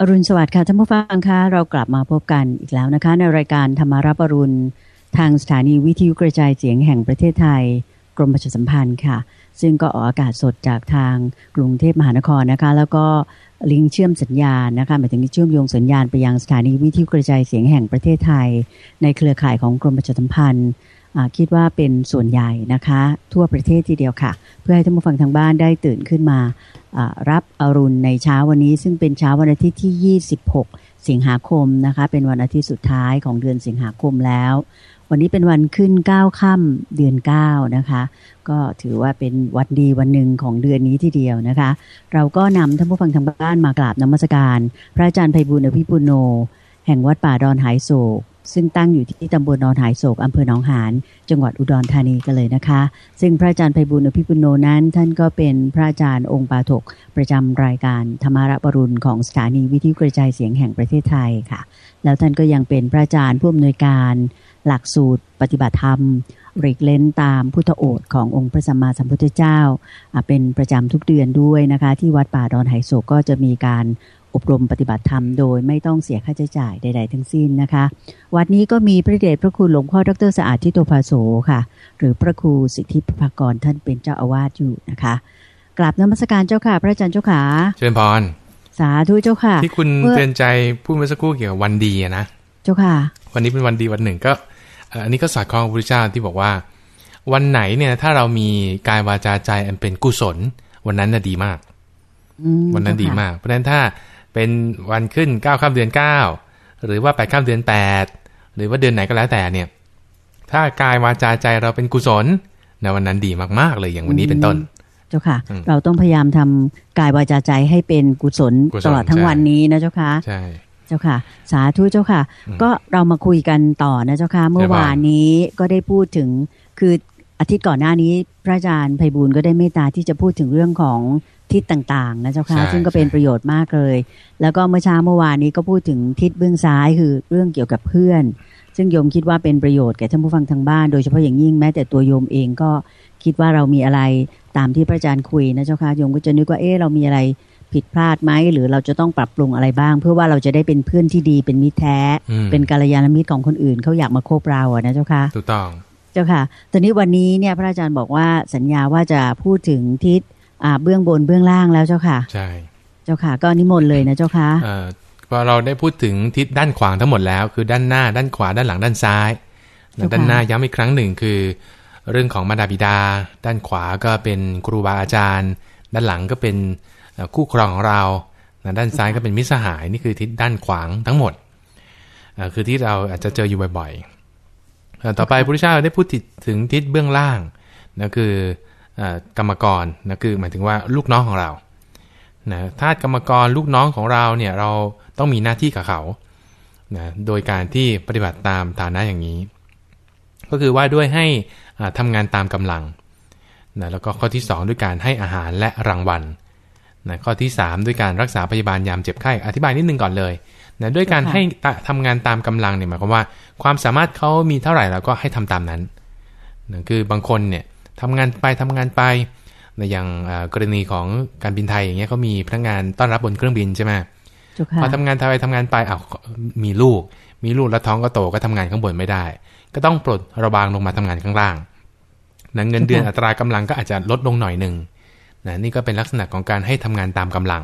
อรุณสวัสดิ์ค่ะท่านผู้ฟังคะเรากลับมาพบกันอีกแล้วนะคะ ในรายการธรรมารับอรุณ ทางสถานีวิทยุกระจายเสียงแห่งประเทศไทย กรมประชาสัมพันธ์ค่ะ ซึ่งก็ออกอากาศสดจากทางกรุงเทพมหานครนะคะ แล้วก็ลิงก์เชื่อมสัญญาณนะคะหมายถึงเชื่อมโยงสัญญาณไปยังสถานีวิทยุกระจายเสียงแห่งประเทศไทย ในเครือข่ายของกรมประชาสัมพันธ์ คิดว่าเป็นส่วนใหญ่นะคะ ทั่วประเทศทีเดียวค่ะ เพื่อให้ท่านผู้ฟังทางบ้านได้ตื่นขึ้นมารับอรุณในเช้าวันนี้ ซึ่งเป็นเช้าวันอาทิตย์ที่ 26 สิงหาคมนะคะ เป็นวันอาทิตย์สุดท้ายของเดือนสิงหาคมแล้ว วันนี้เป็นวันขึ้น 9 ค่ำเดือน 9 นะคะ ก็ถือว่าเป็นวันดีวันหนึ่งของเดือนนี้ทีเดียวนะคะ เราก็นำท่านผู้ฟังทางบ้านมากราบนมัสการ พระอาจารย์ไพบุญอภิปุโน แห่งวัดป่าดอนหายโศก ซึ่งตั้งอยู่ที่ตำบลนอนหายโศกอำเภอหนองหานจังหวัดอุดรธานีกันเลยนะคะ ซึ่งพระอาจารย์ไพบุญอภิปุโนนั้น ท่านก็เป็นพระอาจารย์องค์ปาถกประจำรายการธรรมาระบรุณของสถานีวิทยุกระจายเสียงแห่งประเทศไทยค่ะ แล้วท่านก็ยังเป็นพระอาจารย์ผู้อำนวยการหลักสูตรปฏิบัติธรรมเรกเล้นตามพุทธโอษขององค์พระสัมมาสัมพุทธเจ้า เป็นประจำทุกเดือนด้วยนะคะ ที่วัดป่าดอนไหโศกก็จะมีการ อบรมปฏิบัติธรรมโดยไม่ต้องเสียค่าใช้จ่ายใด ๆ ทั้งสิ้นนะคะ วัดนี้ก็มีพระเดชพระคุณหลวงพ่อดรสะอาดทิโตภาโสค่ะ หรือพระครูสิทธิภากรท่านเป็นเจ้าอาวาสอยู่นะคะกราบนมัสการเจ้าค่ะ พระอาจารย์เจ้าขาเชิญพรสาธุเจ้าค่ะ ที่คุณเตือนใจพูดเมื่อสักครู่เกี่ยวกับวันดีนะเจ้าค่ะ วันนี้เป็นวันดีวันหนึ่งก็อันนี้ก็สอดคล้องพระพุทธเจ้าที่บอกว่า วันไหนเนี่ยถ้าเรามีกายวาจาใจอันเป็นกุศล วันนั้นน่ะดีมากวันนั้นดีมาก เพราะฉะนั้นถ้า เป็นวันขึ้นเก้าข้ามเดือนเก้าหรือว่าแปดข้ามเดือนแปดหรือว่าเดือนไหนก็แล้วแต่เนี่ย ถ้ากายวาจาใจเราเป็นกุศลในวันนั้นดีมากๆเลยอย่างวันนี้เป็นต้น เจ้าค่ะ เราต้องพยายามทำกายวาจาใจให้เป็นกุศลตลอดทั้งวันนี้นะเจ้าค่ะใช่เจ้าค่ะ สาธุเจ้าค่ะ ก็เรามาคุยกันต่อนะเจ้าค่ะ เมื่อวานนี้ก็ได้พูดถึงคืออาทิตย์ก่อนหน้านี้พระอาจารย์ไพบูลก็ได้เมตตาที่จะพูดถึงเรื่องของ ทิศต่างๆนะเจ้าค่ะ ซึ่งก็เป็นประโยชน์มากเลย แล้วก็เมื่อเช้าเมื่อวานนี้ก็พูดถึงทิศเบื้องซ้ายคือเรื่องเกี่ยวกับเพื่อน ซึ่งโยมคิดว่าเป็นประโยชน์แก่ท่านผู้ฟังทางบ้าน โดยเฉพาะอย่างยิ่งแม้แต่ตัวโยมเองก็คิดว่าเรามีอะไรตามที่พระอาจารย์คุยนะเจ้าค่ะโยมก็จะนึกว่าเออเรามีอะไรผิดพลาดไหมหรือเราจะต้องปรับปรุงอะไรบ้าง เพื่อว่าเราจะได้เป็นเพื่อนที่ดีเป็นมิตรแท้ เป็นกัลยาณมิตรของคนอื่นเขาอยากมาคบเราอะนะเจ้าค่ะถูกต้อง เจ้าค่ะตอนนี้วันนี้เนี่ยพระอาจารย์บอกว่าสัญญาว่าจะพูดถึงทิศ อ่าเบื้องบนเบื้องล่างแล้วเจ้าค่ะ ใช่ เจ้าค่ะ ก็นิมนต์เลยนะเจ้าค่ะพอเราได้พูดถึงทิศด้านขวางทั้งหมดแล้ว คือด้านหน้าด้านขวาด้านหลังด้านซ้าย ด้านหน้าย้ำอีกครั้งหนึ่งคือ เรื่องของมาดาบิดา ด้านขวาก็เป็นครูบาอาจารย์ ด้านหลังก็เป็นคู่ครองของเราด้านซ้ายก็เป็นมิสหายนี่คือทิศด้านขวางทั้งหมดคือที่เราอาจจะเจออยู่บ่อยๆต่อไปพระพุทธเจ้าได้พูดถึงทิศเบื้องล่างนะคือ กรรมกรนะคือหมายถึงว่าลูกน้องของเรานะถ้ากรรมกรลูกน้องของเราเนี่ยเราต้องมีหน้าที่กับเขานะโดยการที่ปฏิบัติตามฐานะอย่างนี้ ก็คือว่าด้วยให้ทำงานตามกำลังนะแล้วก็ข้อที่ 2 ด้วยการให้อาหารและรางวัลนะข้อที่ 3 ด้วยการรักษาพยาบาลยามเจ็บไข้อธิบายนิดนึงก่อนเลยนะด้วยการให้ทำงานตามกำลังเนี่ยหมายความว่า ความสามารถเขามีเท่าไหร่เราก็ให้ทำตามนั้นนะคือบางคนเนี่ย ทำงานไปทำงานไปในอย่างกรณีของการบินไทยอย่างเงี้ยเขามีพนักงานต้อนรับบนเครื่องบินใช่ไหมพอทำงานไปทำงานไปอ้าวมีลูก มีลูกแล้วท้องก็โตก็ทำงานข้างบนไม่ได้ ก็ต้องปลดระบางลงมาทำงานข้างล่างนะเงินเดือนอัตรากำลังก็อาจจะลดลงหน่อยหนึ่งนะนี่ก็เป็นลักษณะของการให้ทำงานตามกำลัง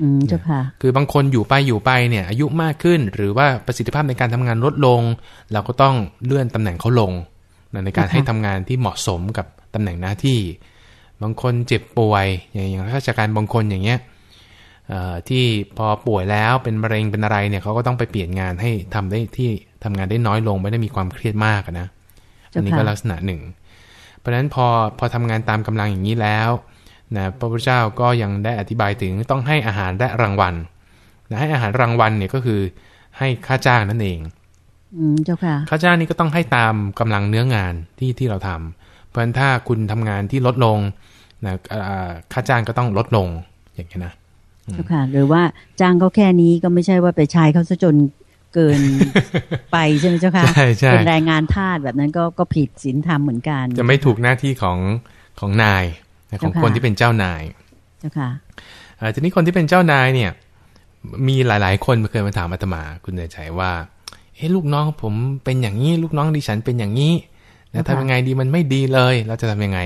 อืมจ้าค่ะ คือบางคนอยู่ไปอยู่ไปเนี่ย อายุมากขึ้น หรือว่าประสิทธิภาพในการทำงานลดลง เราก็ต้องเลื่อนตำแหน่งเขาลง ในการให้ทำงานที่เหมาะสมกับตำแหน่งหน้าที่ บางคนเจ็บป่วยอย่างราชการบางคนอย่างเงี้ยที่พอป่วยแล้วเป็นมะเร็งเป็นอะไรเนี่ยเขาก็ต้องไปเปลี่ยนงานให้ทำได้ที่ทำงานได้น้อยลงไม่ได้มีความเครียดมากนะอันนี้ก็ลักษณะหนึ่ง เพราะฉะนั้นพอพอทำงานตามกำลังอย่างนี้แล้วนะพระพุทธเจ้าก็ยังได้อธิบายถึงต้องให้อาหารและรางวัลนะให้อาหารรางวัลเนี่ยก็คือให้ค่าจ้างนั่นเอง อืมเจ้าค่ะค่าจ้างนี่ก็ต้องให้ตามกำลังเนื้องานที่ที่เราทำเพราะฉะนั้นถ้าคุณทำงานที่ลดลงนะค่าจ้างก็ต้องลดลงอย่างนี้นะเจ้าค่ะหรือว่าจ้างเขาแค่นี้ก็ไม่ใช่ว่าไปใช้เขาซะจนเกินไปใช่ไหมเจ้าค่ะใช่ใช่เป็นแรงงานทาสแบบนั้นก็ก็ผิดศีลธรรมเหมือนกัน จะไม่ถูกหน้าที่ของของนายของคนที่เป็นเจ้านายเจ้าค่ะทีนี้คนที่เป็นเจ้านายเนี่ย มีหลาย ๆ คนเคยมาถามอาตมาคุณเดชชัยว่า เฮ้ลูกน้องผมเป็นอย่างนี้ ลูกน้องดิฉันเป็นอย่างนี้นะทำยังไงดีมันไม่ดีเลย เราจะทำยังไง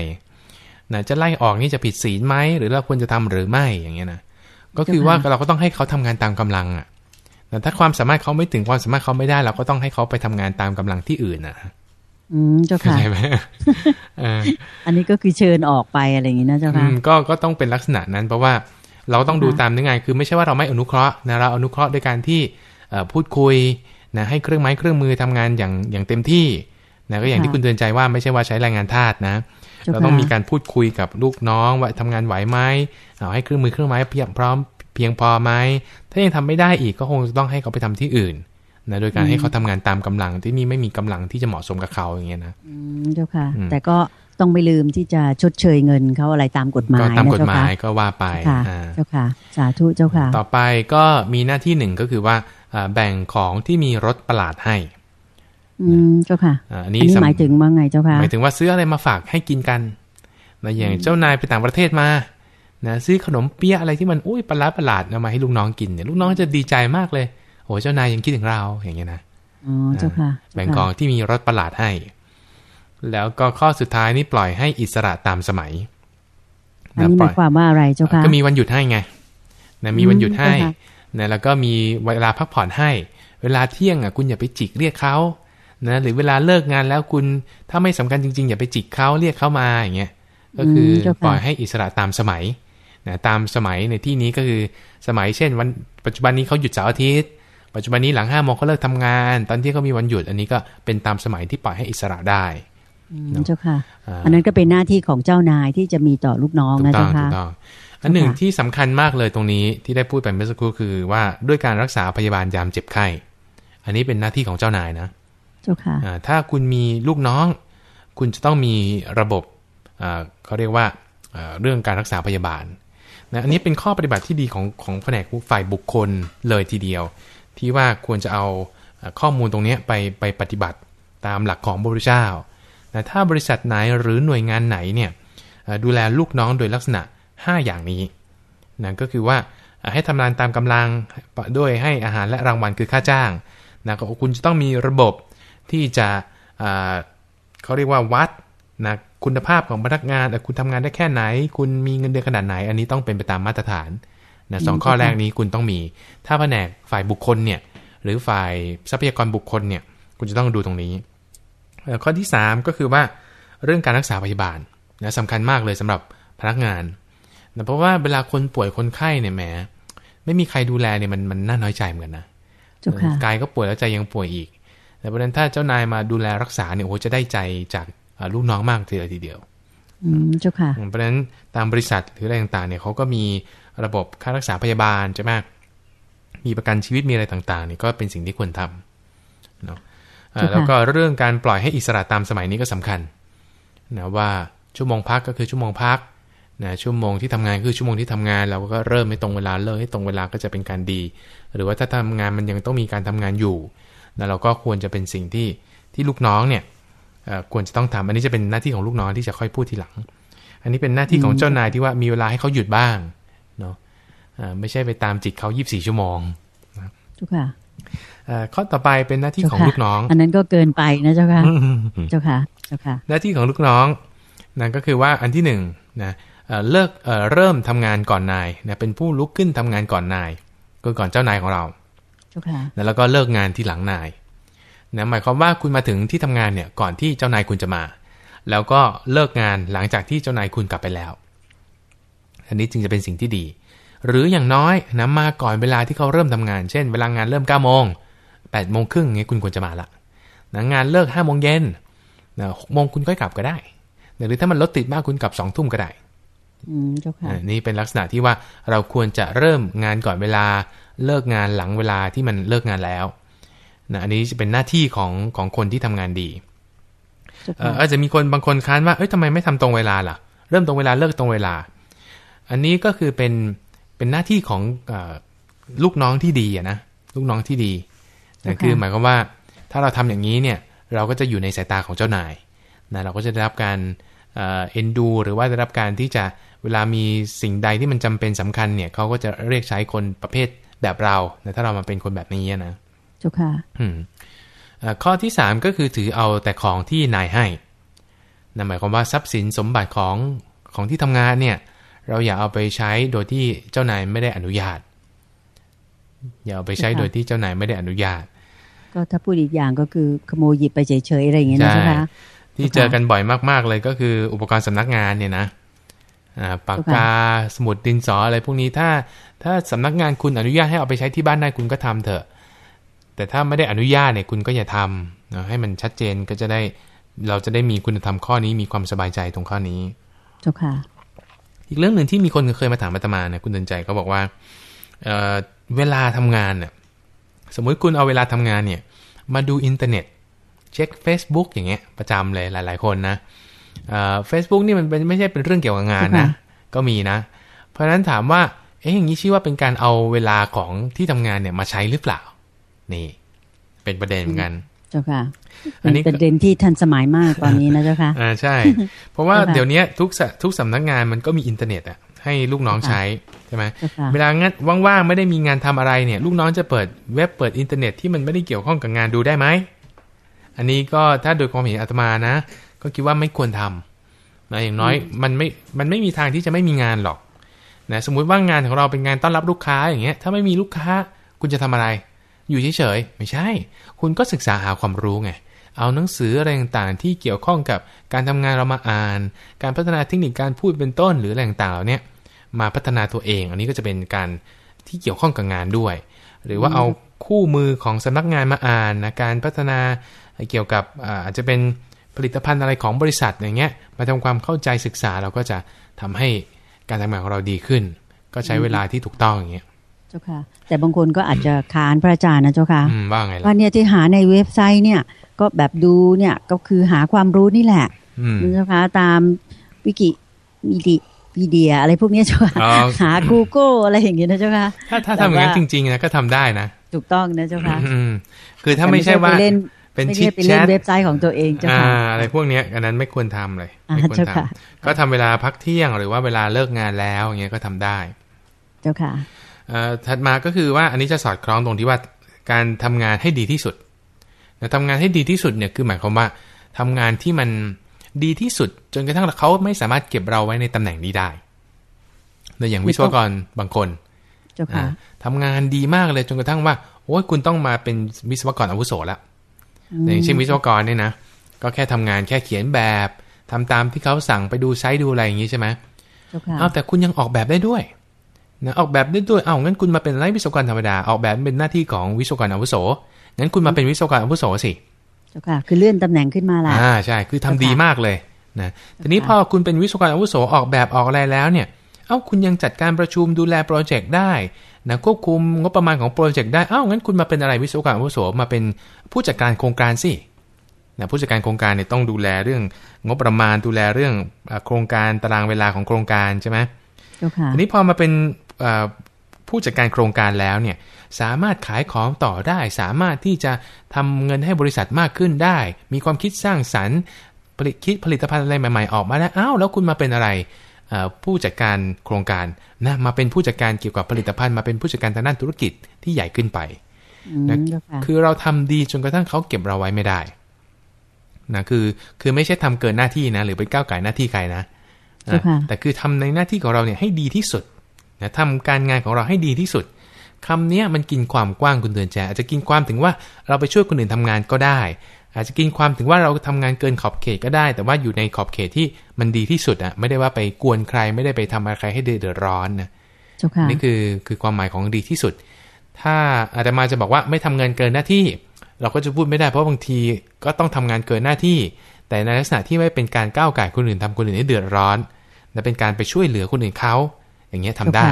นะจะไล่ออกนี่จะผิดศีลไหมหรือเราควรจะทำหรือไม่อย่างเงี้ยนะก็คือว่าเราก็ต้องให้เขาทำงานตามกำลังอะแต่ถ้าความสามารถเขาไม่ถึงความสามารถเขาไม่ได้ เราก็ต้องให้เขาไปทำงานตามกำลังที่อื่นนะอืมเจ้าค่ะใช่ไหมอันนี้ก็คือเชิญออกไปอะไรอย่างนี้นะเจ้าค่ะก็ก็ต้องเป็นลักษณะนั้น เพราะว่าเราต้องดูตามนึกไงคือไม่ใช่ว่าเราไม่อนุเคราะห์นะเราอนุเคราะห์ด้วยการที่พูดคุย นะให้เครื่องไม้เครื่องมือทำงานอย่างอย่างเต็มที่นะก็อย่างที่คุณเตือนใจว่าไม่ใช่ว่าใช้แรงงานทาสนะ เราต้องมีการพูดคุยกับลูกน้องว่าทำงานไหวไหมเอาให้เครื่องมือเครื่องไม้เพียงพร้อมเพียงพอไหมถ้ายังทำไม่ได้อีกก็คงต้องให้เขาไปทำที่อื่นนะโดยการให้เขาทำงานตามกำลังที่นี่ไม่มีกำลังที่จะเหมาะสมกับเขาอย่างเงี้ยนะอืมเจ้าค่ะ แต่ก็ต้องไม่ลืมที่จะชดเชยเงินเขาอะไรตามกฎหมายก็ตามกฎหมายก็ว่าไปเจ้าค่ะ สาธุเจ้าค่ะ ต่อไปก็มีหน้าที่หนึ่งก็คือว่า แบ่งของที่มีรสประหลาดให้ อืมเจ้าค่ะอันนี้หมายถึงว่าไงเจ้าค่ะหมายถึงว่าซื้ออะไรมาฝากให้กินกันนะอย่างเจ้านายไปต่างประเทศมานะซื้อขนมเปี๊ยะอะไรที่มันอุ้ยประหลาดประหลาดเอามาให้ลูกน้องกินเนี่ยลูกน้องจะดีใจมากเลยโอ้เจ้านายยังคิดถึงเราอย่างเงี้ยนะอ๋อเจ้าค่ะ แบ่งของที่มีรสประหลาดให้ แล้วก็ข้อสุดท้ายนี่ปล่อยให้อิสระตามสมัยอันนี้หมายความว่าอะไรเจ้าค่ะก็มีวันหยุดให้ไงนะมีวันหยุดให้ นะแล้วก็มีเวลาพักผ่อนให้ เวลาเที่ยงอะคุณอย่าไปจิกเรียกเขานะหรือเวลาเลิกงานแล้วคุณถ้าไม่สำคัญจริงๆ อย่าไปจิกเขาเรียกเขามาอย่างเงี้ยก็คือปล่อยให้อิสระตามสมัยนะตามสมัยในที่นี้ก็คือสมัยเช่น วันปัจจุบันนี้เขาหยุดเสาร์อาทิตย์ปัจจุบันนี้หลังห้าโมงเขาเลิกทำงาน ตอนที่เขามีวันหยุดอันนี้ก็เป็นตามสมัยที่ปล่อยให้อิสระได้เจ้าค่ะ อันนั้นก็เป็นหน้าที่ของเจ้านายที่จะมีต่อลูกน้องนะเจ้าค่ะ อันหนึ่งที่สำคัญมากเลยตรงนี้ที่ได้พูดไปเมื่อสักครู่คือว่าด้วยการรักษาพยาบาลยามเจ็บไข้ อันนี้เป็นหน้าที่ของเจ้านายนะเจ้าค่ะถ้าคุณมีลูกน้อง คุณจะต้องมีระบบเขาเรียกว่าเรื่องการรักษาพยาบาลนะอันนี้เป็นข้อปฏิบัติที่ดีของของแผนกฝ่ายบุคคลเลยทีเดียว ที่ว่าควรจะเอาข้อมูลตรงนี้ไปไปปฏิบัติตามหลักของบริษัทนะถ้าบริษัทไหนหรือหน่วยงานไหนเนี่ยดูแลลูกน้องโดยลักษณะ 5 อย่างนี้นะก็คือว่าให้ทำงานตามกำลังด้วยให้อาหารและรางวัลคือค่าจ้างนะก็คุณจะต้องมีระบบที่จะเขาเรียกว่าวัดนะคุณภาพของพนักงานคุณทำงานได้แค่ไหน คุณมีเงินเดือนขนาดไหน อันนี้ต้องเป็นไปตามมาตรฐานนะสองข้อแรกนี้คุณต้องมี ถ้าแผนกฝ่ายบุคคลเนี่ยหรือฝ่ายทรัพยากรบุคคลเนี่ยคุณจะต้องดูตรงนี้ ข้อที่ 3 ก็คือว่าเรื่องการรักษาพยาบาลนะสำคัญมากเลยสำหรับพนักงาน นะเพราะว่าเวลาคนป่วยคนไข้เนี่ยแหมไม่มีใครดูแลเนี่ยมันมันน่าน้อยใจเหมือนกันนะกายก็ป่วยแล้วใจยังป่วยอีก แต่เพราะนั้นถ้าเจ้านายมาดูแลรักษาเนี่ยโอ้จะได้ใจจากลูกน้องมากทีเดียวทีเดียวอืมเจ้าค่ะเพราะฉะนั้นตามบริษัทหรืออะไรต่างๆ เนี่ยเขาก็มีระบบค่ารักษาพยาบาลใช่ไหมมีประกันชีวิตมีอะไรต่างๆเนี่ยก็เป็นสิ่งที่ควรทำเนาะแล้วก็เรื่องการปล่อยให้อิสระตามสมัยนี้ก็สำคัญนะว่าชั่วโมงพักก็คือชั่วโมงพัก นะชั่วโมงที่ทำงานคือชั่วโมงที่ทำงาน เราก็เริ่มไม่ตรงเวลาเลิกให้ตรงเวลาก็จะเป็นการดี หรือว่าถ้าทำงานมันยังต้องมีการทำงานอยู่นะเราก็ควรจะเป็นสิ่งที่ที่ลูกน้องเนี่ยควรจะต้องทำอันนี้จะเป็นหน้าที่ของลูกน้องที่จะค่อยพูดทีหลัง อันนี้เป็นหน้าที่ของเจ้านายที่ว่ามีเวลาให้เขาหยุดบ้างเนาะไม่ใช่ไปตามจิตเขายีิบสี่ชั่วโมงทุกค่ะข้อต่อไปเป็นหน้าที่ของลูกน้อง อันนั้นก็เกินไปนะเจ้าค่ะเจ้าค่ะเจ้าค่ะ หน้าที่ของลูกน้องนั่นก็คือว่าอันที่หนึ่งนะ เลิกเริ่มทำงานก่อนนายนะเป็นผู้ลุกขึ้นทำงานก่อนนายก็ก่อนเจ้านายของเราแล้วก็เลิกงานที่หลังนายนะหมายความว่าคุณมาถึงที่ทำงานเนี่ยก่อนที่เจ้านายคุณจะมา แล้วก็เลิกงานหลังจากที่เจ้านายคุณกลับไปแล้ว อันนี้จึงจะเป็นสิ่งที่ดี หรืออย่างน้อยนะมาก่อนเวลาที่เขาเริ่มทำงาน เช่น เวลางานเริ่ม9ก้าโมงแปดโมงครึ่งเงี้ยคุณควรจะมาละนะงานเลิกห้าโมงเย็นนะหกโมงคุณค่อยกลับก็ได้ หรือถ้ามันรถติดมากคุณกลับสองทุ่มก็ได้ นี่เป็นลักษณะที่ว่าเราควรจะเริ่มงานก่อนเวลาเลิกงานหลังเวลาที่มันเลิกงานแล้วนะอันนี้จะเป็นหน้าที่ของของคนที่ทำงานดีอาจจะมีคนบางคนค้านว่าเอ้ยทำไมไม่ทำตรงเวลาล่ะ เริ่มตรงเวลาเลิกตรงเวลา อันนี้ก็คือเป็นเป็นหน้าที่ของอลูกน้องที่ดีอะนะลูกน้องที่ดีนะคือหมายความว่าถ้าเราทำอย่างนี้เนี่ย เราก็จะอยู่ในสายตาของเจ้านายนะเราก็จะได้รับการเอ็นดู หรือว่าได้รับการที่จะ เวลามีสิ่งใดที่มันจำเป็นสำคัญเนี่ยเขาก็จะเรียกใช้คนประเภทแบบเราถ้าเรามาเป็นคนแบบนี้นะเจ้าค่ะอืมเอ่อข้อที่สามก็คือถือเอาแต่ของที่นายให้นั่นหมายความว่าทรัพย์สินสมบัติของของที่ทำงานเนี่ย เราอย่าเอาไปใช้โดยที่เจ้านายไม่ได้อนุญาต อย่าเอาไปใช้ค่ะโดยที่เจ้านายไม่ได้อนุญาต ก็ถ้าพูดอีกอย่างก็คือขโมยหยิบไปเฉยๆอะไรอย่างเงี้ยนะใช่เจ้าค่ะที่เจอกันบ่อยมากๆเลยก็คืออุปกรณ์สำนักงานเนี่ยนะอ่า ปากกาสมุดดินสออะไรพวกนี้ถ้า ถ้าสำนักงานคุณอนุญาตให้เอาไปใช้ที่บ้านได้คุณก็ทำเถอะ แต่ถ้าไม่ได้อนุญาตเนี่ยคุณก็อย่าทำนะให้มันชัดเจนก็จะได้เราจะได้มีคุณธรรมข้อนี้มีความสบายใจตรงข้อนี้เจ้าค่ะ อีกเรื่องหนึ่งที่มีคนเคยมาถามอาตมาเนี่ยคุณเตือนใจเขาบอกว่าเอ่อเวลาทำงานเนี่ยสมมุติคุณเอาเวลาทำงานเนี่ย มาดูอินเทอร์เน็ต เช็ค Facebook อย่างเงี้ยประจำเลยหลาย ๆ คนนะ เฟซบุ๊กนี่มันเป็นไม่ใช่เป็นเรื่องเกี่ยวกับงานนะค่ะก็มีนะ เพราะฉะนั้นถามว่าเอ๊ะอย่างนี้ชื่อว่าเป็นการเอาเวลาของที่ทำงานเนี่ยมาใช้หรือเปล่า นี่ เป็นประเด็นเหมือนกัน เจ้าค่ะ อันนี้เป็นประเด็นที่ทันสมัยมากตอนนี้นะเจ้าค่ะอ่าใช่ เพราะว่าค่ะเดี๋ยวนี้ทุกสทุกสำนักงานมันก็มีอินเทอร์เน็ตอะให้ลูกน้องใช้ใช่ไหมเจ้าค่ะเวลางั้นว่างๆไม่ได้มีงานทำอะไรเนี่ย ลูกน้องจะเปิดเว็บเปิดอินเทอร์เน็ตที่มันไม่ได้เกี่ยวข้องกับงานดูได้ไหมอันนี้ก็ถ้าโดยความเห็นอาตมานะ ก็คิดว่าไม่ควรทำนะอย่างน้อยมันไม่มันไม่มีทางที่จะไม่มีงานหรอกนะสมมุติว่างานของเราเป็นงานต้อนรับลูกค้าอย่างเงี้ยถ้าไม่มีลูกค้าคุณจะทำอะไร อยู่เฉยๆไม่ใช่ คุณก็ศึกษาหาความรู้ไงเอาหนังสืออะไรต่างๆที่เกี่ยวข้องกับการทำงานเรามาอ่าน การพัฒนาเทคนิคการพูดเป็นต้นหรืออะไรต่างๆเหล่าเนี้ยมาพัฒนาตัวเอง อันนี้ก็จะเป็นการที่เกี่ยวข้องกับงานด้วย หรือว่าเอาคู่มือของสำนักงานมาอ่านนะการพัฒนาเกี่ยวกับอ่าอาจจะเป็น ผลิตภัณฑ์อะไรของบริษัทอย่างเงี้ยมาทำความเข้าใจศึกษาเราก็จะทำให้การทำงานของเราดีขึ้น ก็ใช้เวลาที่ถูกต้องอย่างเงี้ยเจ้าค่ะ แต่บางคนก็อาจจะขานพระอาจารย์นะเจ้าค่ะอืมว่าไงล่ะว่าเนี่ยที่หาในเว็บไซต์เนี่ยก็แบบดูเนี่ยก็คือหาความรู้นี่แหละอืมนะเจ้าค่ะตามวิกิมีดีวีเดียอะไรพวกเนี้ยเจ้าค่ะอ๋อหา Google อะไรอย่างเงี้ยนะเจ้าค่ะถ้าถ้าทำอย่างนั้นจริงๆนะก็ทำได้นะ ถูกต้องนะเจ้าค่ะอืมคือถ้าไม่ใช่ว่าแต่ไปเล่น เป็นไม่ชิใช่ดไปแชเล่นทเว็บไซต์ของตัวเองเจ้าอ่าค่ะอะไรพวกเนี้ยอันนั้นไม่ควรทำเลยอ่าไม่ควรเจ้าทค่ะำก็ทำเวลาพักเที่ยงหรือว่าเวลาเลิกงานแล้วอย่างเงี้ยก็ทำได้ เจ้าค่ะเอ่อถัดมาก็คือว่าอันนี้จะสอดคล้องตรงที่ว่าการทำงานให้ดีที่สุดแต่ทำงานให้ดีที่สุดเนี่ยคือหมายความว่าทำงานที่มันดีที่สุด จนกระทั่งเขาไม่สามารถเก็บเราไว้ในตำแหน่งนี้ได้ในอย่างวิศวกรบางคนเจ้าค่ะอ่าทำงานดีมากเลยจนกระทั่งว่าโอ้ยคุณต้องมาเป็นวิศวกรอาวุโสแล้ว อย่างเช่นวิศวกรเนี่ยนะก็แค่ทำงานแค่เขียนแบบทำตามที่เขาสั่งไปดูไซต์ดูอะไรอย่างนี้ใช่ไหมเจ้าค่ะเอาแต่คุณยังออกแบบได้ด้วยนะออกแบบได้ด้วยเอางั้นคุณมาเป็นไรวิศวกรธรรมดาออกแบบเป็นหน้าที่ของวิศวกรอาวุโสงั้นคุณมาเป็นวิศวกรอาวุโสสิเจ้าค่ะ คือเลื่อนตำแหน่งขึ้นมาละอ่าใช่คือทำดีมากเลยนะทีนี้พอคุณเป็นวิศวกรอาวุโสออกแบบออกอะไรแล้วเนี่ย เอ้าคุณยังจัดการประชุมดูแลโปรเจกต์ได้ นะควบคุมงบประมาณของโปรเจกต์ได้เอ้างั้นคุณมาเป็นอะไรวิศวกรอาวุโสมาเป็นผู้จัดการโครงการสินะผู้จัดการโครงการเนี่ยต้องดูแลเรื่องงบประมาณดูแลเรื่องอ่าโครงการตารางเวลาของโครงการใช่ไหมเจ้าค่ะทีนี้พอมาเป็นเอ่อผู้จัดการโครงการแล้วเนี่ยสามารถขายของต่อได้ สามารถที่จะทำเงินให้บริษัทมากขึ้นได้ มีความคิดสร้างสรรค์ผลิตคิดผลิตภัณฑ์อะไรใหม่ ๆ ออกมาได้อ้าวแล้วคุณมาเป็นอะไรเอ่อ ผู้จัดการโครงการนะมาเป็นผู้จัดการเกี่ยวกับผลิตภัณฑ์มาเป็นผู้จัดการทางด้านธุรกิจที่ใหญ่ขึ้นไปอืมนะเจ้าค่ะคือเราทำดีจนกระทั่งเขาเก็บเราไว้ไม่ได้นะคือคือไม่ใช่ทำเกินหน้าที่นะ หรือไปก้าวไก่หน้าที่ใครนะเจ้าค่ะแต่คือทำในหน้าที่ของเราเนี่ยให้ดีที่สุดนะทำการงานของเราให้ดีที่สุดคำเนี้ยมันกินความกว้างคุณเดือนแจอาจจะกินความถึงว่าเราไปช่วยคนอื่นทำงานก็ได้ อาจจะกินความถึงว่าเราทำงานเกินขอบเขตก็ได้ แต่ว่าอยู่ในขอบเขตที่มันดีที่สุดอะ ไม่ได้ว่าไปกวนใครไม่ได้ไปทำอะไรใครให้เดือดร้อนนะเจ้าค่ะนี่คือคือความหมายของดีที่สุด ถ้าอาจจะมาจะบอกว่าไม่ทำเงินเกินหน้าที่ เราก็จะพูดไม่ได้เพราะบางทีก็ต้องทำงานเกินหน้าที่ แต่ในลักษณะที่ไม่เป็นการก้าวไก่คนอื่นทำคนอื่นให้เดือดร้อนและเป็นการไปช่วยเหลือคนอื่นเขาอย่างเงี้ยทำได้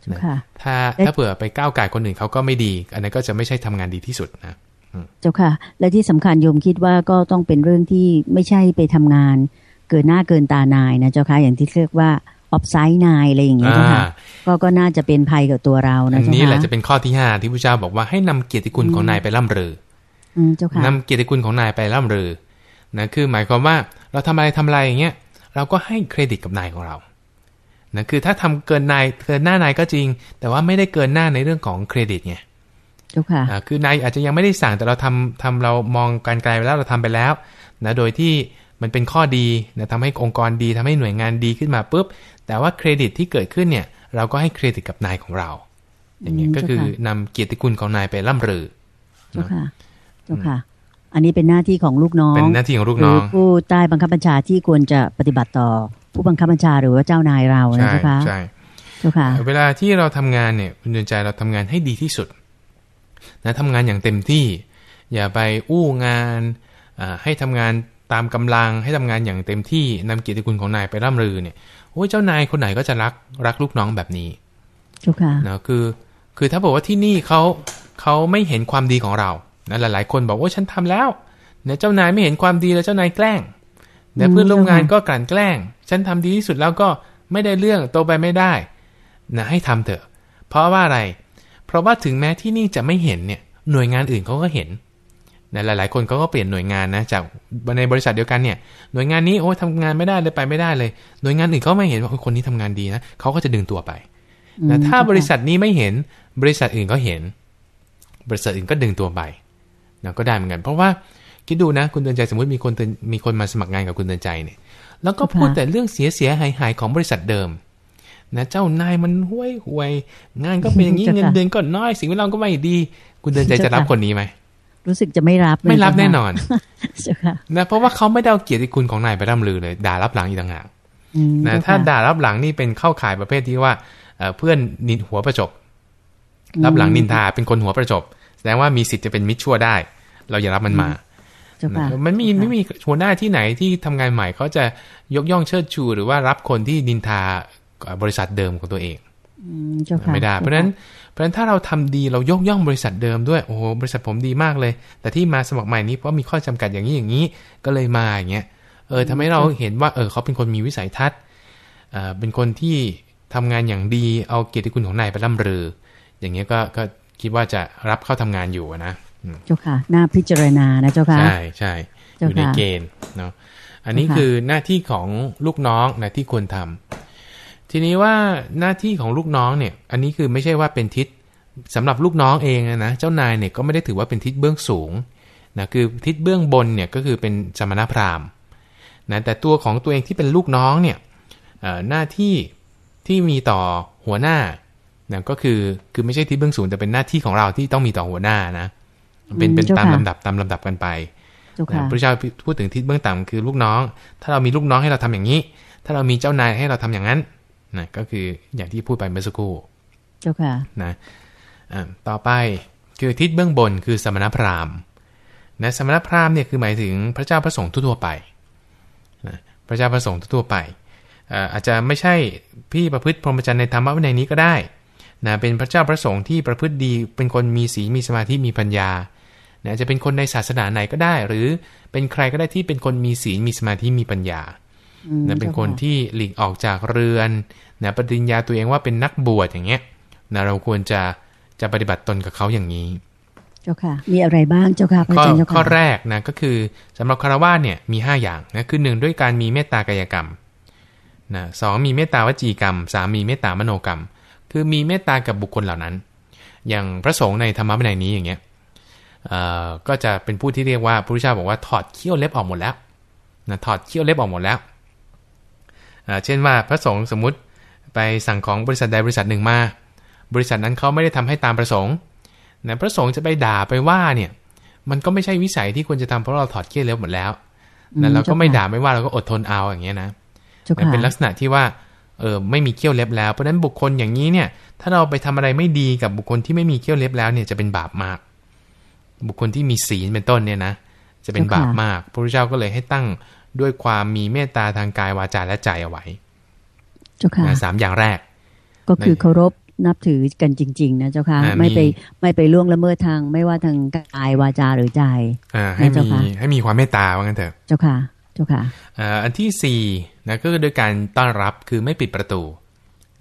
เจ้าค่ะถ้าถ้าเผื่อไปก้าวไก่คนอื่นเขาก็ไม่ดี อันนั้นก็จะไม่ใช่ทำงานดีที่สุดนะ เจ้าค่ะ และที่สำคัญโยมคิดว่าก็ต้องเป็นเรื่องที่ไม่ใช่ไปทำงาน เกินหน้าเกินตานายนะเจ้าค่ะอย่างที่เรียกว่าออฟไซด์นายอะไรอย่างเงี้ยเจ้าค่ะอ่าก็ก็น่าจะเป็นภัยกับตัวเรานะอันเจ้านี้แหละค่ะจะเป็นข้อที่ห้าที่พระเจ้าบอกว่าให้นำเกียรติคุณของนายไปล่ำเรืออืมเจ้าค่ะนำเกียรติคุณของนายไปร่ำเรือนะคือหมายความว่าเราทำอะไรทำอะไรอย่างเงี้ยเราก็ให้เครดิตกับนายของเรานะคือถ้าทำเกินนายเกินหน้านายก็จริง แต่ว่าไม่ได้เกินหน้าในเรื่องของเครดิตไงเจ้าค่ะอ่าคือนายอาจจะยังไม่ได้สั่งแต่เราทำทำเรามองการไกลไปแล้วเราทำไปแล้วนะโดยที่มันเป็นข้อดีนะทำให้องค์กรดีทำให้หน่วยงานดีขึ้นมาปุ๊บ แต่ว่าเครดิตที่เกิดขึ้นเนี่ย เราก็ให้เครดิตกับนายของเรา อย่างเงี้ยอืมก็คือเจ้าค่ะนำเกียรติคุณของนายไปล่ำลือเจ้าค่ะเจ้าค่ะ อันนี้เป็นหน้าที่ของลูกน้องเป็นหน้าที่ของลูกหรืน้อองผู้ใต้บังคับบัญชาที่ควรจะปฏิบัติต่อ ผู้บังคับบัญชาหรือว่าเจ้านายเรานะใช่เจ้าค่ะใช่เจ้าค่ะเวลาที่เราทำงานเนี่ยคุณเดินใจเราทำงานให้ดีที่สุด นะทำงานอย่างเต็มที่ อย่าไปอู้งานอ่าให้ทำงานตามกำลังให้ทำงานอย่างเต็มที่นำเกียรติคุณของนายไปร่ำลือเนี่ยโอ้ยเจ้านายคนไหนก็จะรักรักลูกน้องแบบนี้เจ้าค่ะนะคือคือถ้าบอกว่าที่นี่เขาเขาไม่เห็นความดีของเรานะหลายๆ คนบอกว่าฉันทำแล้วเนี่ยเจ้านายไม่เห็นความดีแล้วเจ้านายแกล้งเนี่ยอืมเพื่อนร่วมงานเจ้าค่ะก็กลั่นแกล้ง ฉันทำดีที่สุดแล้วก็ไม่ได้เรื่องโตไปไม่ได้นะให้ทำเถอะ เพราะว่าอะไร เพราะว่าถึงแม้ที่นี่จะไม่เห็นเนี่ยหน่วยงานอื่นเขาก็เห็นนะหลายๆ คนเขาก็เปลี่ยนหน่วยงานนะจากในบริษัทเดียวกันเนี่ยหน่วยงานนี้โอ้ยทำงานไม่ได้เลยไปไม่ได้เลย หน่วยงานอื่นเขาไม่เห็นว่าคนนี้ทำงานดีนะเขาก็จะดึงตัวไปอืมนะถ้าเจ้ค่ะบริษัทนี้ไม่เห็นบริษัทอื่นก็เห็น บริษัทอื่นก็ดึงตัวไปนะก็ได้เหมือนกัน เพราะว่าคิดดูนะคุณเตือนใจสมมติมีคนเตือนมีคนมาสมัครงานกับคุณเตือนใจเนี่ย แล้วก็พูดแต่เรื่องเสียเสียหายหายๆของบริษัทเดิม นะเจ้านายมันห่วยห่วย งานก็เป็นอย่างนี้เงินเดือนก็น้อย สิ่งแวดล้อมก็ไม่ดี คุณเตือนใจจะรับคนนี้ไหมรู้สึกจะไม่รับเลยไม่รับเจ้าค่ะแน่นอนเจ้าค่ะนะเพราะว่าเขาไม่ได้เอาเกียรติคุณของนายไปร่ำลือเลย ด่ารับหลังอีกต่างหากอืมนะเจ้ถ้าค่ะด่ารับหลังนี่เป็นเข้าข่ายประเภทที่ว่าเอ่อเพื่อนนินหัวประจบรับหลังนินทาเป็นคนหัวประจบแสดงว่ามีสิทธิ์จะเป็นมิตรชั่วได้ เราอย่ารับมันมาเจ้าค่ะนะมันมีไม่มีหัวหน้าที่ไหนที่ทำงานใหม่เขาจะยกย่องเชิดชู หรือว่ารับคนที่นินทา บริษัทเดิมของตัวเองอืมเจ้าค่ะไม่ได้ เพราะฉะนั้นเพราะฉะนั้นถ้าเราทำดีเรายกย่องบริษัทเดิมด้วยโอ้โหบริษัทผมดีมากเลย แต่ที่มาสมัครใหม่นี้เพราะมีข้อจำกัดอย่างนี้อย่างนี้ก็เลยมาอย่างเงี้ยเออทำให้เราเห็นว่าเออเขาเป็นคนมีวิสัยทัศน์เอ่อเป็นคนที่ทำงานอย่างดีเอาเกียรติคุณของนายไปล่ำลือ อย่างเงี้ยก็ก็คิดว่าจะรับเข้าทำงานอยู่อะนะอืมเจ้าค่ะน่าพิจารณานะเจ้าค่ะใช่ใช่อเจ้ายู่ในค่ะเกณฑ์เนาะอันนี้เจ้าค่ะคือหน้าที่ของลูกน้องนะที่ควรทำ ทีนี้ว่าหน้าที่ของลูกน้องเนี่ย อันนี้คือไม่ใช่ว่าเป็นทิศสำหรับลูกน้องเองนะเจ้านายเนี่ยก็ไม่ได้ถือว่าเป็นทิศเบื้องสูงนะคือทิศเบื้องบนเนี่ยก็คือเป็นสมณพราหมณ์นะแต่ตัวของตัวเองที่เป็นลูกน้องเนี่ยเอ่อหน้าที่ที่มีต่อหัวหน้านะก็คือคือไม่ใช่ทิศเบื้องสูงแต่เป็นหน้าที่ของเราที่ต้องมีต่อหัวหน้านะเป็นอืมเป็นเจ้าตามค่ะลำดับตามลำดับกันไปเจ้าค่ะพระเจ้าพูดถึงทิศเบื้องต่ำคือลูกน้อง ถ้าเรามีลูกน้องให้เราทำอย่างนี้ ถ้าเรามีเจ้านายให้เราทำอย่างนั้น นะก็คืออย่างที่พูดไปเมื่อสักครู่เจ้าค่ะนะอ่าต่อไปคือทิศเบื้องบนคือสมณพราหมณ์นะสมณพราหมณ์เนี่ยคือหมายถึงพระเจ้าพระสงฆ์ทั่วๆไปนะพระเจ้าพระสงฆ์ทั่วๆไปอ่าอาจจะไม่ใช่พี่ประพฤติพรหมจรรย์ในธรรมะวินัยนี้ก็ได้นะเป็นพระเจ้าพระสงฆ์ที่ประพฤติดี เป็นคนมีศีลมีสมาธิมีปัญญานะจะเป็นคนในศาสนาไหนก็ได้ หรือเป็นใครก็ได้ที่เป็นคนมีศีลมีสมาธิมีปัญญาอืม นะเป็นคนจ้าะที่หลีกออกจากเรือนนะปฏิญญาตัวเองว่าเป็นนักบวชอย่างเงี้ยนะเราควรจะจะปฏิบัติตนกับเขาอย่างนี้ เจ้าค่ะ มีอะไรบ้างเจ้าค่ะพระข้ออาจารย์เจ้าค่ะข้อแรกนะก็คือสำหรับคารวะเนี่ยมี 5 อย่างนะคือหนึ่งด้วยการมีเมตตากายกรรมนะสองมีเมตตาวจีกรรมสามมีเมตตามโนกรรม คือมีเมตตากับบุคคลเหล่านั้น อย่างพระสงฆ์ในธรรมะวินัยนี้อย่างเงี้ยเอ่อก็จะเป็นผู้ที่เรียกว่าพระพุทธเจ้าบอกว่าถอดเขี้ยวเล็บออกหมดแล้วนะถอดเขี้ยวเล็บออกหมดแล้วอ่า เช่นว่าพระสงฆ์สมมุติไปสั่งของบริษัทใดบริษัทหนึ่งมา บริษัทนั้นเขาไม่ได้ทำให้ตามประสงค์นะพระสงฆ์จะไปด่าไปว่าเนี่ยมันก็ไม่ใช่วิสัยที่ควรจะทำเพราะเราถอดเขี้ยวเล็บหมดแล้วนะเราก็ไม่ด่าไม่ว่าเราก็อดทนเอาอย่างเงี้ยนะเจ้ามันค่ะเป็นลักษณะที่ว่าเออไม่มีเขี้ยวเล็บแล้วเพราะฉะนั้นบุคคลอย่างนี้เนี่ย ถ้าเราไปทำอะไรไม่ดีกับบุคคลที่ไม่มีเขี้ยวเล็บแล้วเนี่ยจะเป็นบาปมาก บุคคลที่มีศีลเป็นต้นเนี่ยนะจะเป็นบาปมาก พระพุทธเจ้าก็เลยให้ตั้ง ด้วยความมีเมตตาทางกายวาจาและใจเอาไว้เจ้าค่ะนะสามอย่างแรก ก็คือเคารพนับถือกันจริง ๆ นะเจ้าค่ะอ่าไม่ไปมีไม่ไปล่วงละเมิดทางไม่ว่าทางกายวาจาหรือใจอ่าให้เจ้ามีค่ะให้มีความเมตตาว่างั้นเถอะเจ้าค่ะเจ้าค่ะอ่าอันที่สี่นะก็คือโดยการต้อนรับคือไม่ปิดประตู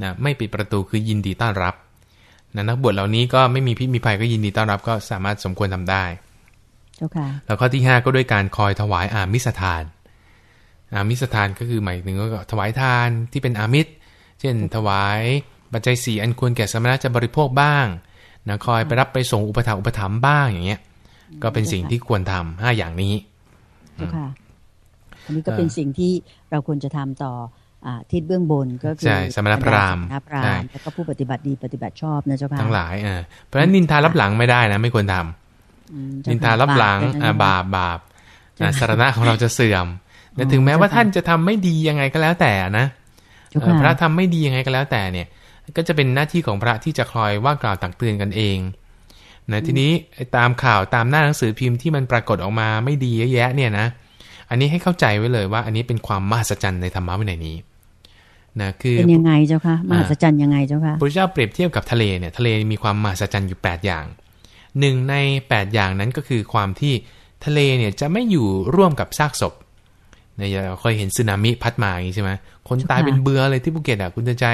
นะไม่ปิดประตูคือยินดีต้อนรับนะนักบวชเหล่านี้ก็ไม่มีพิษมีภัยก็ยินดีต้อนรับก็สามารถสมควรทำได้ เจ้าค่ะแล้วข้อที่5ก็ด้วยการคอยถวายอามิสทาน อามิสทานก็คือหมายถึงว่าถวายทานที่เป็นอามิสเช่นถวายปัจจัยสี่อันควรแก่สมณะจะบริโภคบ้างนะคอยไปรับไปส่งอุปถัมภ์อุปถัมภ์บ้างอย่างเงี้ย ก็เป็นสิ่งที่ควรทำห้าอย่างนี้เจ้าค่ะอันนี้ก็เป็นสิ่งที่เราควรจะทำต่ออ่าทิศเบื้องบนก็คือใช่สมณพราหมณ์สมณพราใช่หมณ์แล้วก็ผู้ปฏิบัติดีปฏิบัติชอบนะเจ้าค่ะทั้งหลายเออเพราะฉะนั้นนินทารับหลังไม่ได้นะไม่ควรทำอืมเจ้นินค่ะทารับหลังเป็นอ่าอันนั้นบาปบาปนะสารณะของเราจะเสื่อมแต่ ถึงแม้ว่าท่านจะทำไม่ดียังไงก็แล้วแต่นะเจ้าเอ่อค่ะพระทำไม่ดียังไงก็แล้วแต่เนี่ย ก็จะเป็นหน้าที่ของพระที่จะคอยว่ากล่าวตักเตือนกันเองนะทีนี้ไอ้ตามข่าวตามหน้าหนังสือพิมพ์ที่มันปรากฏออกมาไม่ดีเยอะแยะเนี่ยนะอันนี้ให้เข้าใจไว้เลยว่า อันนี้เป็นความมหัศจรรย์ในธรรมะวินัยนี้นะคือเป็นยังไงเจ้าค่ะมหัศจรรย์ยังไงเจ้าค่ะพระเจ้าเปรียบเทียบกับทะเลเนี่ยทะเลมีความมหัศจรรย์อยู่ 8 อย่างหนึ่งใน 8 อย่างนั้นก็คือความที่ทะเลเนี่ยจะไม่อยู่ร่วมกับซากศพ เนี่ยเราเคยเห็นสึนามิพัดมาอย่างนี้ใช่ไหมคนตายเป็นเบือเลยที่ภูเก็ตอะคุณเตือนใจ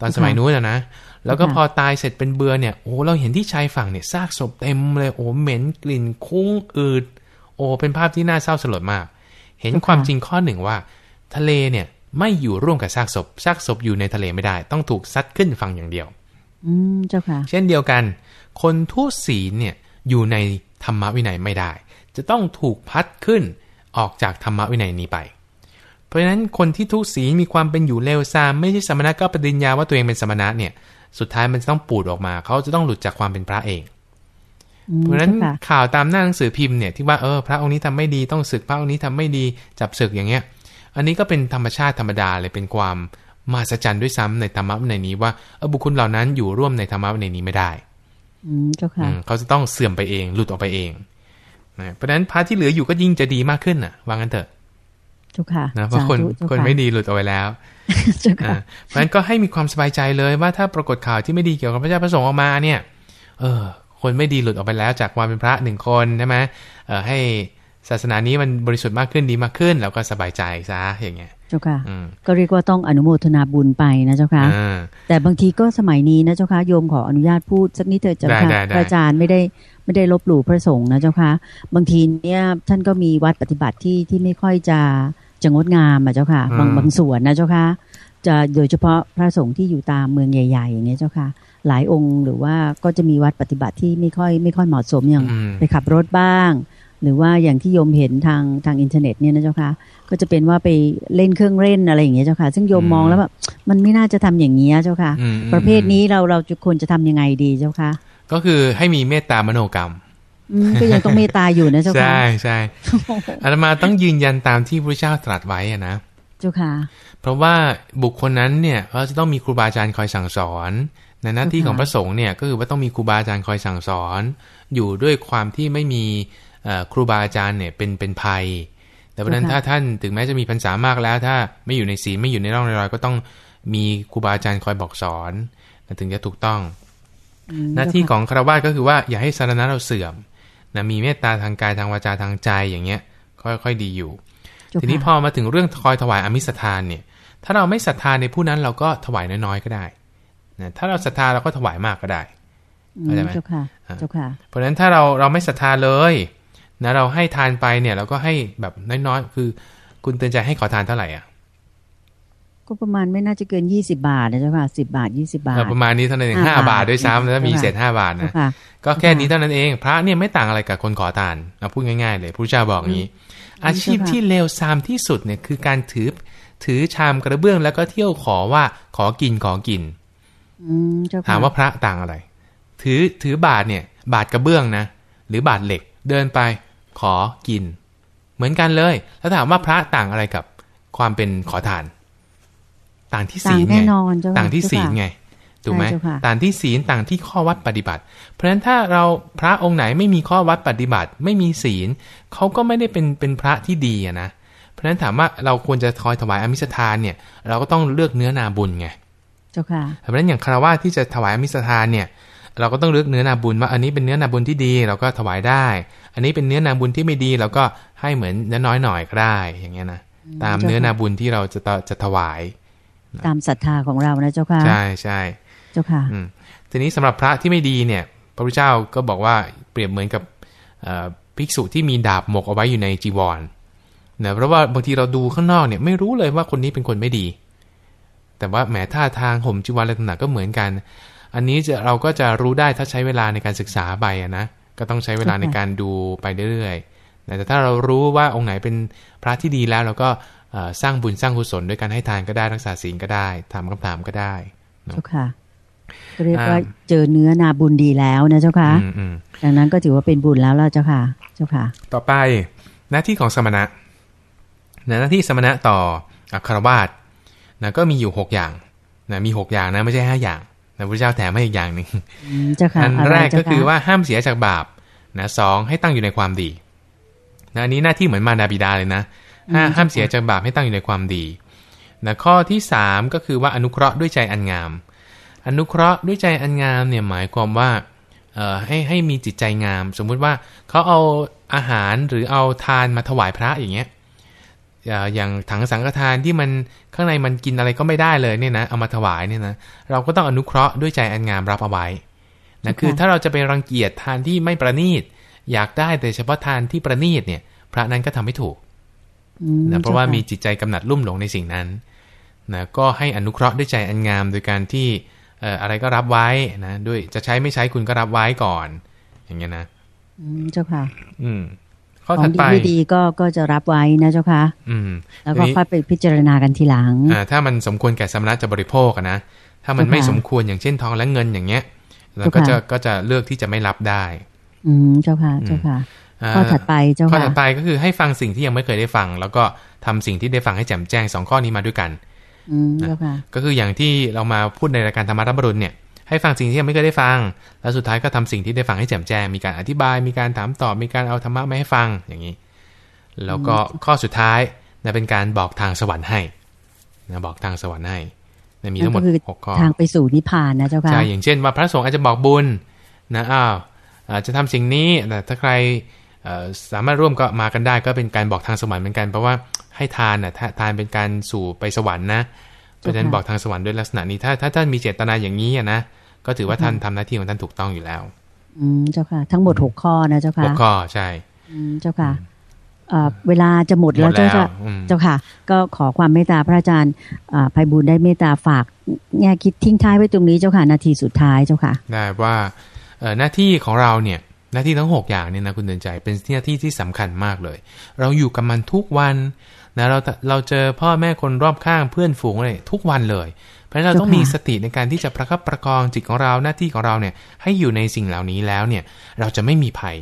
ตอนสมัยนู้นอะนะแล้วก็พอตายเสร็จเป็นเบือเนี่ยโอ้เราเห็นที่ชายฝั่งเนี่ยซากศพเต็มเลยโอ้เหม็นกลิ่นคุ้งอืดโอ้เป็นภาพที่น่าเศร้าสลดมาก เห็นความจริงข้อหนึ่งว่า ทะเลเนี่ยไม่อยู่ร่วมกับซากศพซากศพอยู่ในทะเลไม่ได้ ต้องถูกซัดขึ้นฝั่งอย่างเดียว อืมเจ้าค่ะ เช่นเดียวกัน คนทุศีลเนี่ยอยู่ในธรรมวินัยไม่ได้ จะต้องถูกพัดขึ้น ออกจากธรรมวินัยนี้ไป เพราะฉะนั้นคนที่ทุศีลมีความเป็นอยู่เลวทรามไม่ใช่สมณะก็ปฏิญญาว่าตัวเองเป็นสมณะเนี่ย สุดท้ายมันจะต้องปูดออกมา เขาจะต้องหลุดจากความเป็นพระเองอืมเพราะฉะนั้นเจ้าค่ะข่าวตามหน้าหนังสือพิมพ์เนี่ยที่ว่าเออพระองค์นี้ทำไม่ดีต้องศึกพระองค์นี้ทำไม่ดีจับศึกอย่างเงี้ย อันนี้ก็เป็นธรรมชาติธรรมดาเลยเป็นความมหัศจรรย์ด้วยซ้ำในธรรมะวินัยนี้ว่าเออบุคคลเหล่านั้นอยู่ร่วมในธรรมะวินัยนี้ไม่ได้อืมเจ้าอืค่ะมเขาจะต้องเสื่อมไปเอง หลุดออกไปเอง นะเพราะฉะนั้นพระที่เหลืออยู่ก็ยิ่งจะดีมากขึ้นน่ะว่างั้นเถอะเจ้าค่ะนะเพราะคนสธุเจ้าคนไม่ดีหลุดออกไปแล้วเจ้าค่ะอ่าเพราะฉะนั้นก็ให้มีความสบายใจเลยว่าถ้าปรากฏข่าวที่ไม่ดีเกี่ยวกับพระเจ้าพระสงฆ์ออกมาเนี่ย เออ คนไม่ดีหลุดออกไปแล้วจากความเป็นพระหนึ่งคนใช่ไหมเออให้ศาสนานี้มันบริสุทธิ์มากขึ้นดีมากขึ้น แล้วก็สบายใจซะอย่างเงี้ยเจ้าค่ะอืมก็เรียกว่าต้องอนุโมทนาบุญไปนะเจ้าค่ะอ่าแต่บางทีก็สมัยนี้นะเจ้าค่ะโยมขออนุญาตพูดสักนิดเถอะเจ้าค่ะได้ได้ได้พระอาจารย์ไม่ได้ ไม่ได้ลบหลู่พระสงฆ์นะเจ้าค่ะบางทีเนี่ยท่านก็มีวัดปฏิบัติที่ที่ไม่ค่อยจะจะงดงามอะเจ้าค่ะ บางบางส่วนนะเจ้าค่ะ จะโดยเฉพาะพระสงฆ์ที่อยู่ตามเมืองใหญ่ๆอย่างเงี้ยเจ้าค่ะ หลายองค์หรือว่าก็จะมีวัตรปฏิบัติที่ไม่ค่อยไม่ค่อยเหมาะสมอย่างอืมไปขับรถบ้าง หรือว่าอย่างที่โยมเห็นทางทางอินเทอร์เน็ตเนี่ยนะเจ้าค่ะก็จะเป็นว่าไปเล่นเครื่องเล่นอะไรอย่างเงี้ยเจ้าค่ะ ซึ่งโยมอืมมองแล้วแบบมันไม่น่าจะทำอย่างเงี้ยเจ้าค่ะอืมอืมประเภทนี้เราเราจะควรจะทำยังไงดีเจ้าค่ะ ก็คือให้มีเมตตามโนกรรมอืมก็ยังต้องเมตตาอยู่นะเจ้าค่ะ ใช่ใช่อาตมาต้องยืนยันตามที่พระเจ้าตรัสไว้อะนะเจ้าค่ะ เพราะว่าบุคคลนั้นเนี่ยเขาจะต้องมีครูบาอาจารย์คอยสั่งสอนในหน้าที่ค่ะของพระสงฆ์เนี่ยก็คือว่าต้องมีครูบาอาจารย์คอยสั่งสอน อยู่ด้วยความที่ไม่มีเอ่อครูบาอาจารย์เนี่ยเป็นเป็นภัย แต่เพราะฉะนั้นถ้าท่านถึงแม้จะมีพรรษามากแล้ว ถ้าไม่อยู่ในศีลไม่อยู่ในร่องในรอยก็ต้องมีครูบาอาจารย์คอยบอกสอนถึงจะถูกต้องอืม หน้าที่เจ้ของคารวะก็คือว่าอย่าให้สารณะเราเสื่อมนะมีเมตตาทางกายทางวาจาทางใจอย่างเงี้ย ค่อยๆดีอยู่เจ้าทีนี้พค่ะอมาถึงเรื่องคอยถวายอมิสทานเนี่ย ถ้าเราไม่ศรัทธาในผู้นั้นเราก็ถวายน้อยๆก็ได้นะถ้าเราศรัทธาเราก็ถวายมากก็ได้อืมเข้าใจไหมเจ้าค่ะอ่าเจ้าค่ะเพราะฉะนั้นถ้าเราเราไม่ศรัทธาเลยนะเราให้ทานไปเนี่ย เราก็ให้แบบน้อยๆ คือ คุณเตือนใจให้ขอทานเท่าไหร่อะ ก็ประมาณไม่น่าจะเกินยี่สิบาทนะเจ้าค่ะสิบาทยี่สิบาทเออประมาณนี้เท่านั้นเองห้าห้าบาบาททด้วยซ้ำแล้วมีเจ้าค่ะเศษห้าบาทเจ้านะค่ะก็แค่นี้เท่านั้นเอง พระเนี่ยไม่ต่างอะไรกับคนขอทานเอาพูดง่ายๆเลยพระเจ้าบอกอย่างนี้ อาชีพที่เลวทรามที่สุดเนี่ยคือการถือถือชามกระเบื้องแล้วก็เที่ยวขอว่าขอกินขอกินอืมเจ้าค่ะถามว่าพระต่างอะไร ถือถือบาทเนี่ย บาทกระเบื้องนะหรือบาทเหล็กเดินไปขอกิน เหมือนกันเลย แล้วถามว่าพระต่างอะไรกับความเป็นขอทาน ต่างที่ต่าศีงลไงแน่นอนเจ้าค่ะต่างที่ศีลเจ้าค่ะไงถูกไหมใช่เจ้าค่ะต่างที่ศีลต่างที่ข้อวัดปฏิบัติ เพราะฉะนั้นถ้าเราพระองค์ไหนไม่มีข้อวัดปฏิบัติ ไม่มีศีลเขาก็ไม่ได้เป็นเป็นพระที่ดีอะนะเพราะฉะนั้นถามว่าเราควรจะคอยถวายอมิสทานเนี่ย เราก็ต้องเลือกเนื้อนาบุญไงเจ้าค่ะเพราะฉะนั้นอย่างคารวะที่จะถวายอมิสทานเนี่ย เราก็ต้องเลือกเนื้อนาบุญว่าอันนี้เป็นเนื้อนาบุญที่ดี เราก็ถวายได้ อันนี้เป็นเนื้อนาบุญที่ไม่ดี เราก็ให้เหมือนน้อยๆหน่อยก็ได้อย่างเงี้ยนะตามเจ้าค่ะเนื้อนาบุญที่เราจะตจะถวาย ตามศรัทธาของเรานะเจ้าค่ะ ใช่ใช่เจ้าค่ะอืมทีนี้สำหรับพระที่ไม่ดีเนี่ย พระพุทธเจ้าก็บอกว่าเปรียบเหมือนกับเอ่อภิกษุที่มีดาบหมกเอาไว้อยู่ในจีวรนะเพราะว่าบางทีเราดูข้างนอกเนี่ยไม่รู้เลยว่าคนนี้เป็นคนไม่ดี แต่ว่าแหมท่าทางห่มจีวรอะไรต่างๆก็เหมือนกัน อันนี้จะเราก็จะรู้ได้ถ้าใช้เวลาในการศึกษาไปอะนะก็ต้องใช้เวลาในการดูไปเรื่อยๆแต่ถ้าเรารู้ว่าองค์ไหนเป็นพระที่ดีแล้วเราก็สร้างบุญสร้างกุศลด้วยการให้ทานก็ได้รักษาศีลก็ได้ถามคำถามก็ได้เจ้าค่ะเรียกว่าเจอเนื้อนาบุญดีแล้วนะเจ้าค่ะดังนั้นก็ถือว่าเป็นบุญแล้วล่ะเจ้าค่ะ เจ้าค่ะ ต่อไปหน้าที่ของสมณะหน้าที่สมณะต่ออัครวาสนะก็มีอยู่หกอย่างนะมีหกอย่างนะไม่ใช่ห้าอย่างนะพระเจ้าแถมให้อีกอย่างหนึ่งอันแรกก็คือว่าห้ามเสียจากบาปนะสองให้ตั้งอยู่ในความดีนะอันนี้หน้าที่เหมือนมารดาบิดาเลยนะ ห้ามเสียจากบาปให้ตั้งอยู่ในความดีนะข้อที่สามก็คือว่าอนุเคราะห์ด้วยใจอันงาม อนุเคราะห์ด้วยใจอันงามเนี่ยหมายความว่าเอ่อให้ให้มีจิตใจงาม สมมุติว่าเขาเอาอาหารหรือเอาทานมาถวายพระอย่างเงี้ยอย่างถังสังฆทานที่มันข้างในมันกินอะไรก็ไม่ได้เลยเนี่ยนะเอามาถวายเนี่ยนะเราก็ต้องอนุเคราะห์ด้วยใจอันงามรับเอาไว้นะคือถ้าเราจะไปรังเกียจทานที่ไม่ประณีต อยากได้แต่เฉพาะทานที่ประณีตเนี่ย พระนั้นก็ทำไม่ถูก นะเพราะว่ามีจิตใจกำหนัดลุ่มหลงในสิ่งนั้นนะก็ให้อนุเคราะห์ด้วยใจอันงาม โดยการที่อะไรก็รับไว้นะด้วยจะใช้ไม่ใช้คุณก็รับไว้ก่อน อย่างเงี้ยนะอืมเจ้าค่ะ อืมข้อถัดไปดีดีก็ก็จะรับไว้นะเจ้าค่ะ อืม แล้วก็ค่อยไปพิจารณากันทีหลังอ่าถ้ามันสมควรแก่สมณะจะบริโภคนะถ้ามันไม่สมควรอย่างเช่นทองและเงินอย่างเงี้ยเราก็จะก็จะเลือกที่จะไม่รับได้ อืมเจ้าค่ะ เจ้าค่ะ ข้อถัดไปเจ้าค่ะข้อถัดไปก็คือให้ฟังสิ่งที่ยังไม่เคยได้ฟัง แล้วก็ทำสิ่งที่ได้ฟังให้แจ่มแจ้งสองข้อนี้มาด้วยกันอืมเจ้าค่ะก็คืออย่างที่เรามาพูดในรายการธรรมรับรุณเนี่ยให้ฟังสิ่งที่ยังไม่เคยได้ฟัง แล้วสุดท้ายก็ทำสิ่งที่ได้ฟังให้แจ่มแจ้ง มีการอธิบาย มีการถามตอบ มีการเอาธรรมะมาให้ฟังอย่างนี้ แล้วก็ข้อสุดท้ายนะเป็นการบอกทางสวรรค์ให้นะบอกทางสวรรค์ให้นะมีทั้งหมดหกข้อทางไปสู่นิพพานนะเจ้าค่ะใช่อย่างเช่นว่าพระสงฆ์อาจจะบอกบุญนะอ้าวจะทำสิ่งนี้แต่ถ้าใคร สามารถร่วมก็มากันได้ก็เป็นการบอกทางสวรรค์เหมือนกันเพราะว่าให้ทานนะทานเป็นการสู่ไปสวรรค์นะเพราะฉะนั้นบอกทางสวรรค์ด้วยลักษณะนี้ถ้าถ้าท่านมีเจตนาอย่างนี้นะก็ถือว่าท่านทำหน้าที่ของท่านถูกต้องอยู่แล้ว อืมเจ้าค่ะ ทั้งหมดหกข้อนะเจ้าค่ะหกข้อใช่อืมเจ้าค่ะเวลาจะหมดแล้วเจ้าค่ะเจ้าค่ะ ก็ขอความเมตตาพระอาจารย์ภัยบุญได้เมตตาฝากแง่คิดทิ้งท้ายไว้ตรงนี้เจ้าค่ะ นาทีสุดท้ายเจ้าค่ะ ได้ว่าหน้าที่ของเราเนี่ย หน้าที่ทั้งหกอย่างเนี่ยนะคุณเดินใจเป็นหน้าที่ที่สำคัญมากเลย เราอยู่กับมันทุกวันนะเราเราเจอพ่อแม่คนรอบข้างเพื่อนฝูงเลยทุกวันเลย เพราะฉะนั้นเราต้องมีสติในการที่จะประคับประคองจิตของเราหน้าที่ของเราเนี่ยให้อยู่ในสิ่งเหล่านี้แล้วเนี่ยเราจะไม่มีภัย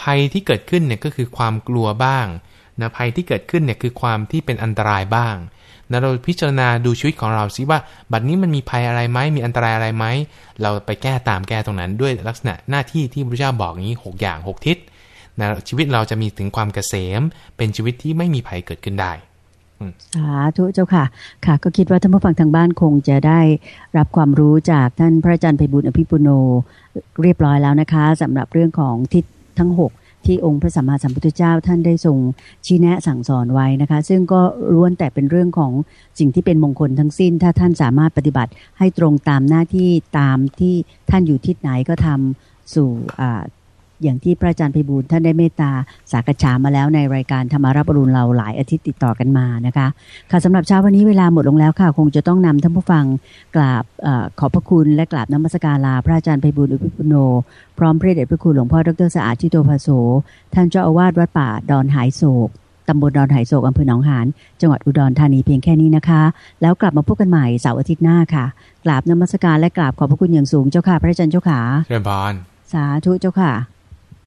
ภัยที่เกิดขึ้นเนี่ยก็คือความกลัวบ้างนะภัยที่เกิดขึ้นเนี่ยคือความที่เป็นอันตรายบ้าง นะเราพิจารณาดูชีวิตของเราซิว่า บัดนี้มันมีภัยอะไรไหมมีอันตรายอะไรไหมเราไปแก้ตามแก้ตรงนั้นด้วยลักษณะหน้าที่ที่พระเจ้าบอกอย่างนี้ 6 อย่าง 6 ทิศนะชีวิตเราจะมีถึงความเกษม เป็นชีวิตที่ไม่มีภัยเกิดขึ้นได้สาธุเจ้าค่ะ ค่ะ ก็คิดว่าท่านผู้ฟังทางบ้านคงจะได้รับความรู้จากท่านพระอาจารย์ไพบุญอภิปุโนเรียบร้อยแล้วนะคะสำหรับเรื่องของทิศทั้ง 6 ที่องค์พระสัมมาสัมพุทธเจ้าท่านได้ทรงชี้แนะสั่งสอนไว้นะคะ ซึ่งก็ล้วนแต่เป็นเรื่องของสิ่งที่เป็นมงคลทั้งสิ้น ถ้าท่านสามารถปฏิบัติให้ตรงตามหน้าที่ตามที่ท่านอยู่ทิศไหนก็ทำสู่ อย่างที่พระอาจารย์พิบูลท่านได้เมตตาสากฉามาแล้วในรายการธรรมารับรุณเราหลายอาทิตย์ติดต่อกันมานะคะค่ะสำหรับเช้าวันนี้เวลาหมดลงแล้วค่ะ คงจะต้องนำท่านผู้ฟังกราบอขอบพระคุณและกราบน้ำมัสการลาพระอาจารย์พิบูลอุปิปุโน พร้อมพระเดชพระคุณหลวงพ่อดรสะอาดทิโตภาโสท่านเจ้าอาวาสวัดป่าดอนหายโศกตำบลดอนหายโศกอำเภอหนองหาน จังหวัดอุดรธานีเพียงแค่นี้นะคะ แล้วกลับมาพบกันใหม่เสาร์อาทิตย์หน้าค่ะ กราบนมัสการและกราบขอบพระคุณอย่างสูงเจ้าค่ะ พระอาจารย์เจ้าขาเชิญพาน สาธุเจ้าค่ะ